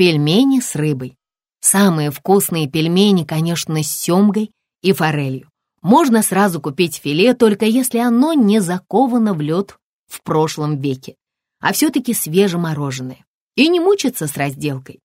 Пельмени с рыбой. Самые вкусные пельмени, конечно, с семгой и форелью. Можно сразу купить филе, только если оно не заковано в лед в прошлом веке, а все-таки свежемороженое. И не мучиться с разделкой.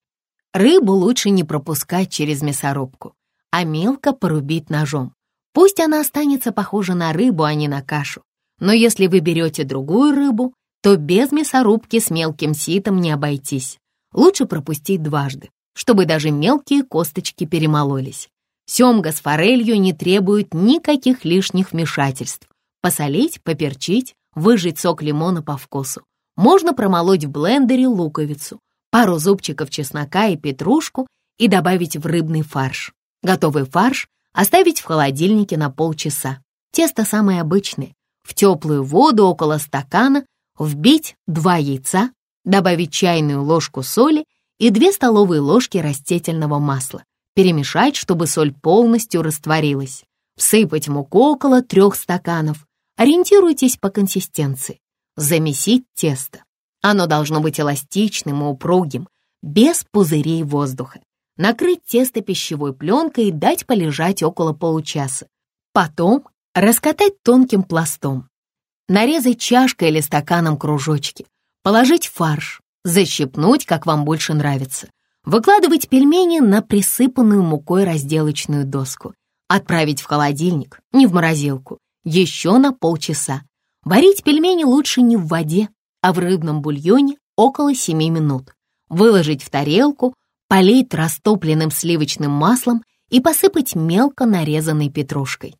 Рыбу лучше не пропускать через мясорубку, а мелко порубить ножом. Пусть она останется похожа на рыбу, а не на кашу. Но если вы берете другую рыбу, то без мясорубки с мелким ситом не обойтись. Лучше пропустить дважды, чтобы даже мелкие косточки перемололись. Семга с форелью не требует никаких лишних вмешательств. Посолить, поперчить, выжать сок лимона по вкусу. Можно промолоть в блендере луковицу, пару зубчиков чеснока и петрушку и добавить в рыбный фарш. Готовый фарш оставить в холодильнике на полчаса. Тесто самое обычное. В теплую воду около стакана вбить два яйца, добавить чайную ложку соли и две столовые ложки растительного масла. Перемешать, чтобы соль полностью растворилась. Всыпать муку около трех стаканов. Ориентируйтесь по консистенции. Замесить тесто. Оно должно быть эластичным и упругим, без пузырей воздуха. Накрыть тесто пищевой пленкой и дать полежать около получаса. Потом раскатать тонким пластом. Нарезать чашкой или стаканом кружочки. Положить фарш. Защипнуть, как вам больше нравится. Выкладывать пельмени на присыпанную мукой разделочную доску. Отправить в холодильник, не в морозилку, еще на полчаса. Варить пельмени лучше не в воде, а в рыбном бульоне около 7 минут. Выложить в тарелку, полить растопленным сливочным маслом и посыпать мелко нарезанной петрушкой.